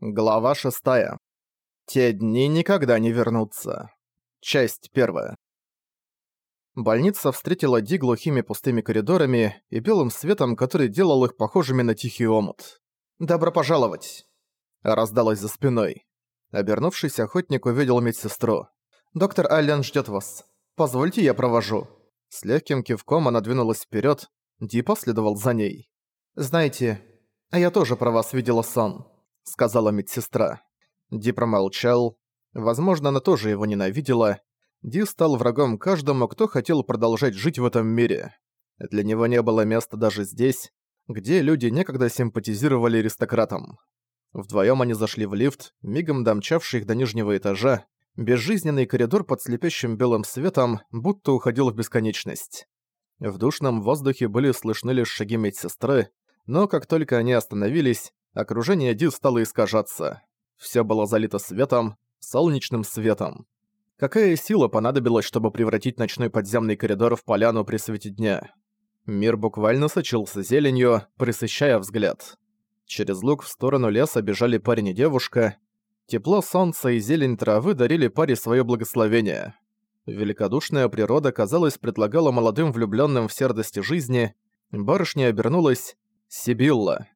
Глава 6. Те дни никогда не вернутся. Часть 1. Больница встретила Ди глухими пустыми коридорами и белым светом, который делал их похожими на тихий омут. «Добро пожаловать!» Раздалось за спиной. Обернувшись, охотник увидел медсестру. «Доктор Аллен ждёт вас. Позвольте, я провожу». С легким кивком она двинулась вперёд. Ди последовал за ней. «Знаете, а я тоже про вас видела сон» сказала медсестра. Ди промолчал. Возможно, она тоже его ненавидела. Ди стал врагом каждому, кто хотел продолжать жить в этом мире. Для него не было места даже здесь, где люди некогда симпатизировали аристократам. Вдвоем они зашли в лифт, мигом домчавший их до нижнего этажа. Безжизненный коридор под слепящим белым светом будто уходил в бесконечность. В душном воздухе были слышны лишь шаги медсестры, но как только они остановились, окружение Ди стало искажаться. Всё было залито светом, солнечным светом. Какая сила понадобилась, чтобы превратить ночной подземный коридор в поляну при свете дня? Мир буквально сочился зеленью, пресыщая взгляд. Через луг в сторону леса бежали парень и девушка. Тепло солнца и зелень травы дарили паре своё благословение. Великодушная природа, казалось, предлагала молодым влюблённым в сердости жизни. Барышня обернулась Сибилла.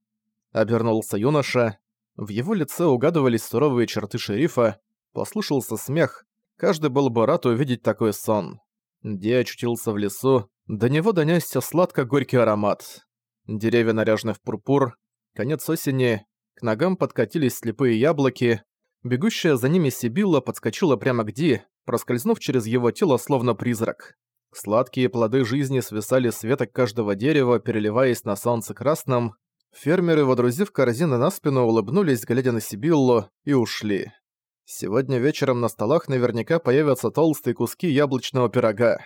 Обернулся юноша. В его лице угадывались суровые черты шерифа. Послышался смех. Каждый был бы рад увидеть такой сон. Ди очутился в лесу. До него донёсся сладко-горький аромат. Деревья наряжены в пурпур. Конец осени. К ногам подкатились слепые яблоки. Бегущая за ними Сибилла подскочила прямо к Ди, проскользнув через его тело словно призрак. Сладкие плоды жизни свисали с веток каждого дерева, переливаясь на солнце красным. Фермеры, водрузив корзины на спину, улыбнулись, глядя на Сибиллу, и ушли. Сегодня вечером на столах наверняка появятся толстые куски яблочного пирога.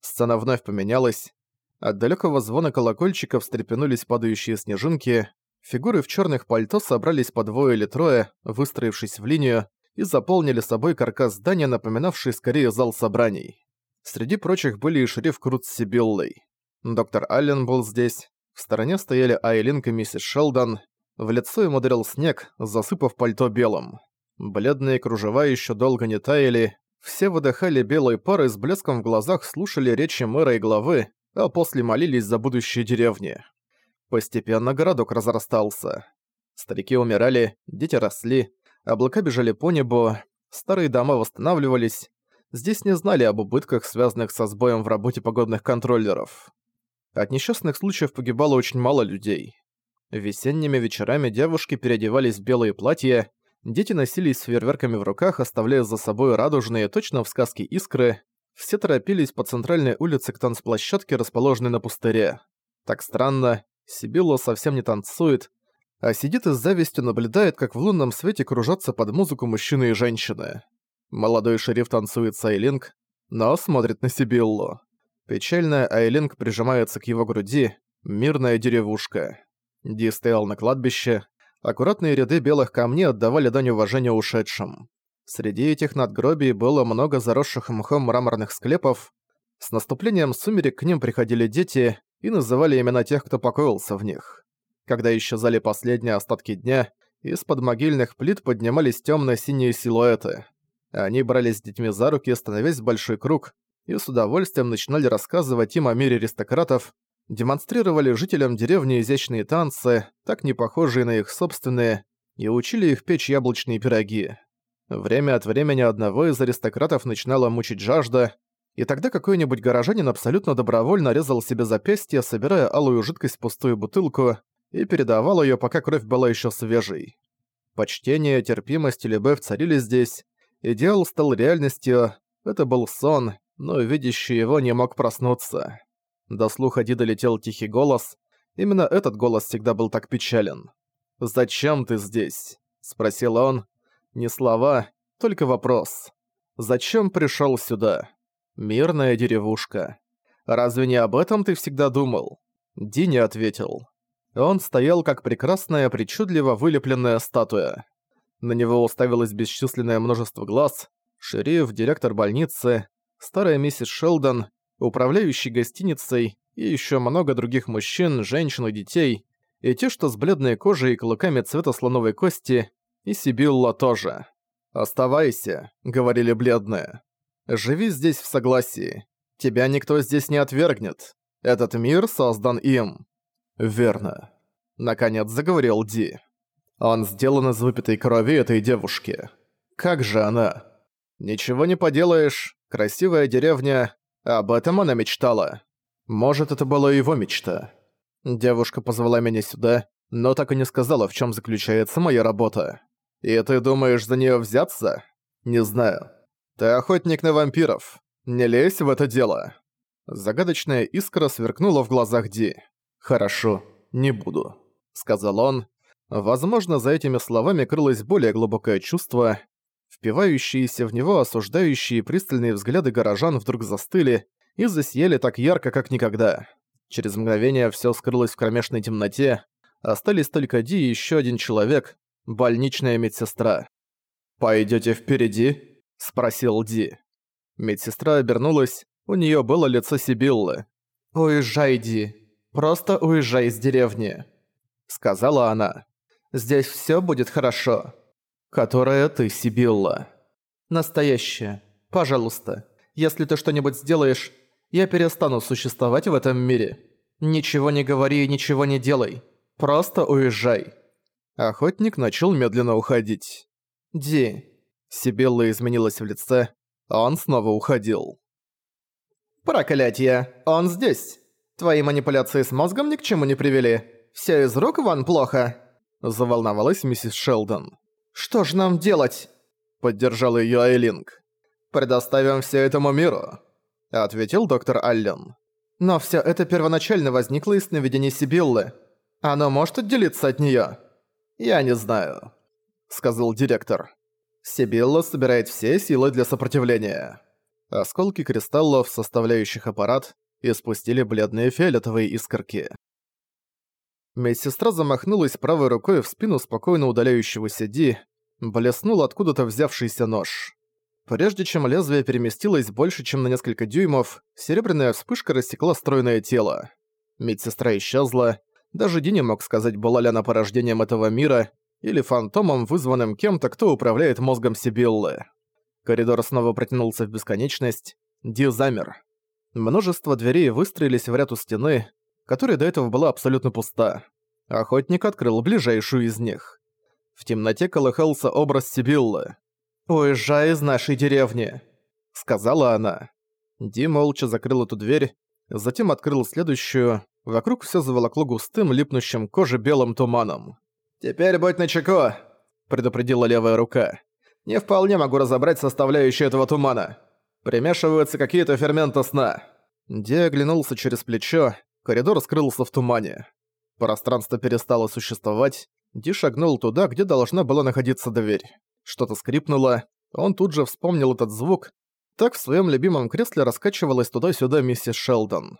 Сцена вновь поменялась. От далекого звона колокольчиков встрепенулись падающие снежинки. Фигуры в черных пальто собрались по двое или трое, выстроившись в линию, и заполнили собой каркас здания, напоминавший скорее зал собраний. Среди прочих были и шериф Крут с Сибиллой. Доктор Аллен был здесь, в стороне стояли Айлинг и миссис Шелдон. В лицо ему ударил снег, засыпав пальто белым. Бледные кружева еще долго не таяли. Все выдыхали белой парой с блеском в глазах, слушали речи мэра и главы, а после молились за будущее деревни. Постепенно городок разрастался. Старики умирали, дети росли, облака бежали по небу, старые дома восстанавливались. Здесь не знали об убытках, связанных со сбоем в работе погодных контроллеров. От несчастных случаев погибало очень мало людей. Весенними вечерами девушки переодевались в белые платья, дети носились с фейерверками в руках, оставляя за собой радужные, точно в сказке искры. Все торопились по центральной улице к танцплощадке, расположенной на пустыре. Так странно, Сибилла совсем не танцует, а сидит и с завистью наблюдает, как в лунном свете кружатся под музыку мужчины и женщины. Молодой шериф танцует с Айлинг, но смотрит на Сибиллу. Печальная Айлинг прижимается к его груди, мирная деревушка. Ди стоял на кладбище, аккуратные ряды белых камней отдавали дань уважения ушедшим. Среди этих надгробий было много заросших мхом мраморных склепов. С наступлением сумерек к ним приходили дети и называли имена тех, кто покоился в них. Когда исчезали последние остатки дня, из-под могильных плит поднимались темно-синие силуэты. Они брались с детьми за руки, становясь большой круг, и с удовольствием начинали рассказывать им о мире аристократов, демонстрировали жителям деревни изящные танцы, так не похожие на их собственные, и учили их печь яблочные пироги. Время от времени одного из аристократов начинала мучить жажда, и тогда какой-нибудь горожанин абсолютно добровольно резал себе запястье, собирая алую жидкость в пустую бутылку, и передавал ее, пока кровь была еще свежей. Почтение, терпимость и любовь царили здесь, идеал стал реальностью, это был сон, но видящий его не мог проснуться. До слуха Ди долетел тихий голос. Именно этот голос всегда был так печален. «Зачем ты здесь?» — спросил он. Не слова, только вопрос. «Зачем пришел сюда?» «Мирная деревушка. Разве не об этом ты всегда думал?» Ди не ответил. Он стоял как прекрасная, причудливо вылепленная статуя. На него уставилось бесчисленное множество глаз. Шериф, директор больницы, старая миссис Шелдон, управляющий гостиницей и еще много других мужчин, женщин и детей, и те, что с бледной кожей и клыками цвета слоновой кости, И Сибилла тоже. «Оставайся», — говорили бледные. «Живи здесь в согласии. Тебя никто здесь не отвергнет. Этот мир создан им». «Верно», — наконец заговорил Ди. «Он сделан из выпитой крови этой девушки. Как же она?» «Ничего не поделаешь. Красивая деревня. Об этом она мечтала. Может, это была его мечта. Девушка позвала меня сюда, но так и не сказала, в чем заключается моя работа. И ты думаешь за нее взяться? Не знаю. Ты охотник на вампиров. Не лезь в это дело. Загадочная искра сверкнула в глазах Ди. «Хорошо, не буду», — сказал он. Возможно, за этими словами крылось более глубокое чувство. Впивающиеся в него осуждающие пристальные взгляды горожан вдруг застыли и засияли так ярко, как никогда. Через мгновение всё скрылось в кромешной темноте. Остались только Ди и ещё один человек, больничная медсестра. «Пойдёте впереди?» – спросил Ди. Медсестра обернулась, у неё было лицо Сибиллы. «Уезжай, Ди. Просто уезжай из деревни», – сказала она. «Здесь всё будет хорошо». «Которая ты, Сибилла?» «Настоящая. Пожалуйста. Если ты что-нибудь сделаешь, я перестану существовать в этом мире. Ничего не говори и ничего не делай. Просто уезжай». Охотник начал медленно уходить. «Ди». Сибилла изменилась в лице, он снова уходил. «Проклятье! Он здесь! Твои манипуляции с мозгом ни к чему не привели. Всё из рук вон плохо!» Заволновалась миссис Шелдон. «Что ж нам делать?» Поддержал её Айлинг. «Предоставим всё этому миру», — ответил доктор Аллен. «Но всё это первоначально возникло из сновидений Сибиллы. Оно может отделиться от неё?» «Я не знаю», — сказал директор. «Сибилла собирает все силы для сопротивления». Осколки кристаллов, составляющих аппарат, испустили бледные фиолетовые искорки. Медсестра замахнулась правой рукой в спину спокойно удаляющегося Ди, блеснул откуда-то взявшийся нож. Прежде чем лезвие переместилось больше, чем на несколько дюймов, серебряная вспышка рассекла стройное тело. Медсестра исчезла, даже Ди не мог сказать, была ли она порождением этого мира или фантомом, вызванным кем-то, кто управляет мозгом Сибиллы. Коридор снова протянулся в бесконечность. Ди замер. Множество дверей выстроились в ряд у стены, которая до этого была абсолютно пуста. Охотник открыл ближайшую из них. В темноте колыхался образ Сибиллы. «Уезжай из нашей деревни», — сказала она. Ди молча закрыл эту дверь, затем открыл следующую, Вокруг все заволокло густым, липнущим коже белым туманом. «Теперь будь начеку!» – предупредила левая рука. «Не вполне могу разобрать составляющие этого тумана. Примешиваются какие-то ферменты сна». Ди оглянулся через плечо, коридор скрылся в тумане. Пространство перестало существовать, Ди шагнул туда, где должна была находиться дверь. Что-то скрипнуло, он тут же вспомнил этот звук. Так в своем любимом кресле раскачивалась туда-сюда миссис Шелдон.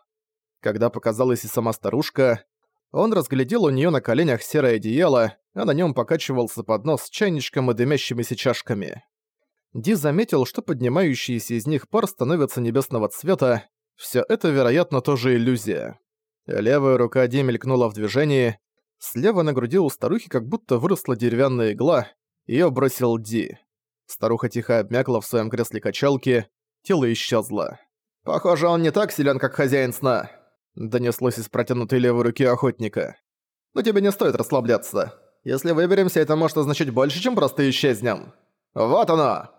Когда показалась и сама старушка, он разглядел у нее на коленях серое одеяло, а на нем покачивался поднос с чайничком и дымящимися чашками. Ди заметил, что поднимающийся из них пар становится небесного цвета. Все это, вероятно, тоже иллюзия. Левая рука Ди мелькнула в движении. Слева на груди у старухи как будто выросла деревянная игла. Её бросил Ди. Старуха тихо обмякла в своем кресле качалки. Тело исчезло. «Похоже, он не так силен, как хозяин сна», Донеслось из протянутой левой руки охотника. «Но тебе не стоит расслабляться. Если выберемся, это может означать больше, чем просто исчезнем. Вот оно!»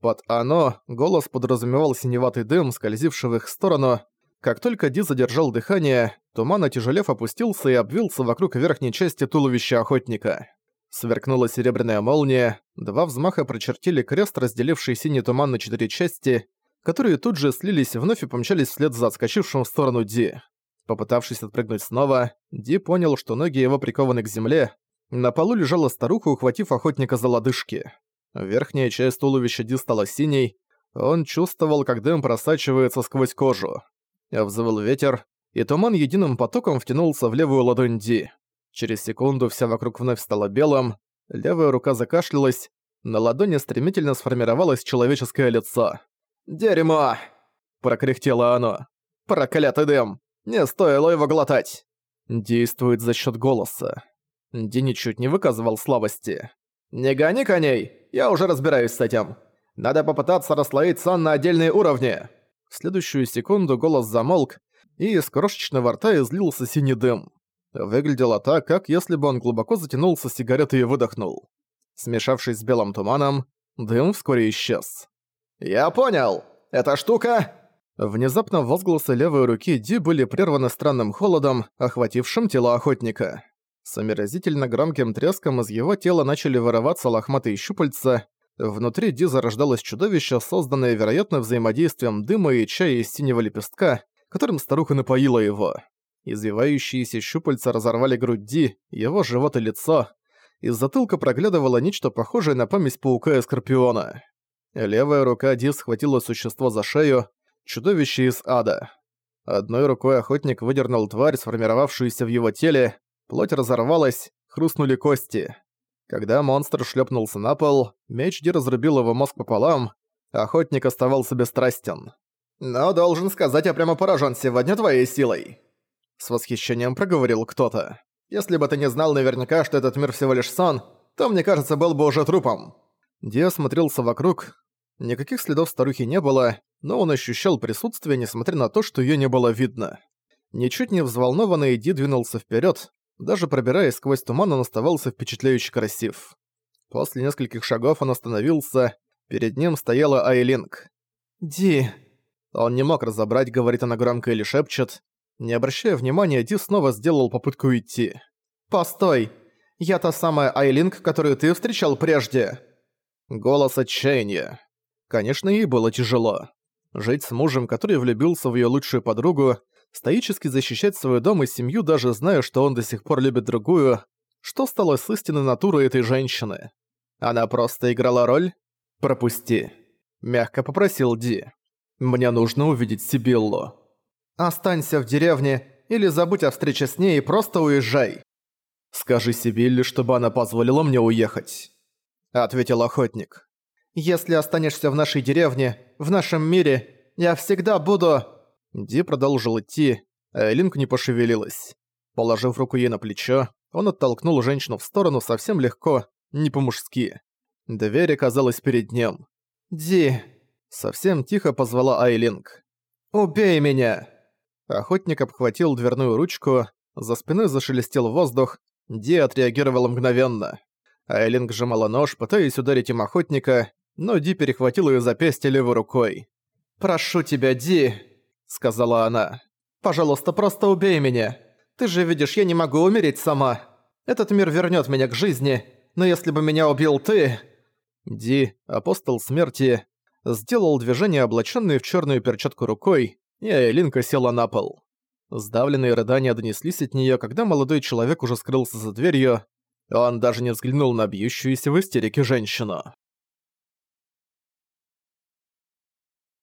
Под «оно» голос подразумевал синеватый дым, скользивший в их сторону. Как только Ди задержал дыхание, туман, отяжелев, опустился и обвился вокруг верхней части туловища охотника. Сверкнула серебряная молния, два взмаха прочертили крест, разделивший синий туман на четыре части, которые тут же слились вновь и помчались вслед за отскочившим в сторону Ди. Попытавшись отпрыгнуть снова, Ди понял, что ноги его прикованы к земле. На полу лежала старуха, ухватив охотника за лодыжки. Верхняя часть туловища Ди стала синей. Он чувствовал, как дым просачивается сквозь кожу. Взвыл ветер, и туман единым потоком втянулся в левую ладонь Ди. Через секунду вся вокруг вновь стала белым, левая рука закашлялась, на ладони стремительно сформировалось человеческое лицо. «Дерьмо!» – прокряхтело оно. «Проклятый дым! Не стоило его глотать. Действует за счет голоса. Ди ничуть не выказывал слабости. «Не гони коней! Я уже разбираюсь с этим. Надо попытаться расслоить сон на отдельные уровни!» В следующую секунду голос замолк, и из крошечного рта излился синий дым. Выглядело так, как если бы он глубоко затянулся сигаретой и выдохнул. Смешавшись с белым туманом, дым вскоре исчез. «Я понял! Эта штука...» Внезапно возгласы левой руки Ди были прерваны странным холодом, охватившим тело охотника. С омерзительно громким треском из его тела начали вырываться лохматые щупальца. Внутри Ди зарождалось чудовище, созданное, вероятно, взаимодействием дыма и чая из синего лепестка, которым старуха напоила его. Извивающиеся щупальца разорвали грудь Ди, его живот и лицо. Из затылка проглядывало нечто похожее на память паука и скорпиона. Левая рука Ди схватила существо за шею, чудовище из ада. Одной рукой охотник выдернул тварь, сформировавшуюся в его теле, плоть разорвалась, хрустнули кости. Когда монстр шлепнулся на пол, меч Ди разрубил его мозг пополам, охотник оставался бесстрастен. «Но должен сказать, я прямо поражен сегодня твоей силой!» С восхищением проговорил кто-то. «Если бы ты не знал наверняка, что этот мир всего лишь сон, то, мне кажется, был бы уже трупом». Ди осмотрелся вокруг. Никаких следов старухи не было, но он ощущал присутствие, несмотря на то, что её не было видно. Ничуть не взволнованный Ди двинулся вперёд, даже пробираясь сквозь туман, он оставался впечатляюще красив. После нескольких шагов он остановился, перед ним стояла Айлинг. «Ди...» Он не мог разобрать, говорит она громко или шепчет. Не обращая внимания, Ди снова сделал попытку уйти. «Постой! Я та самая Айлинг, которую ты встречал прежде!» Голос отчаяния. Конечно, ей было тяжело. Жить с мужем, который влюбился в её лучшую подругу, стоически защищать свой дом и семью, даже зная, что он до сих пор любит другую, что стало с истинной натурой этой женщины? Она просто играла роль? «Пропусти», — мягко попросил Ди. «Мне нужно увидеть Сибиллу». «Останься в деревне или забудь о встрече с ней и просто уезжай». «Скажи Сибилле, чтобы она позволила мне уехать», — ответил охотник. «Если останешься в нашей деревне, в нашем мире, я всегда буду...» Ди продолжил идти, а Элинк не пошевелилась. Положив руку ей на плечо, он оттолкнул женщину в сторону совсем легко, не по-мужски. Дверь оказалась перед ним. «Ди!» — совсем тихо позвала Айлинг. «Убей меня!» Охотник обхватил дверную ручку, за спиной зашелестел воздух, Ди отреагировал мгновенно. Айлинг сжимала нож, пытаясь ударить им охотника, но Ди перехватил её запястье левой рукой. «Прошу тебя, Ди!» — сказала она. «Пожалуйста, просто убей меня. Ты же видишь, я не могу умереть сама. Этот мир вернёт меня к жизни, но если бы меня убил ты...» Ди, апостол смерти, сделал движение, облачённое в чёрную перчатку рукой, и Айлинка села на пол. Сдавленные рыдания донеслись от неё, когда молодой человек уже скрылся за дверью. Он даже не взглянул на бьющуюся в истерике женщину.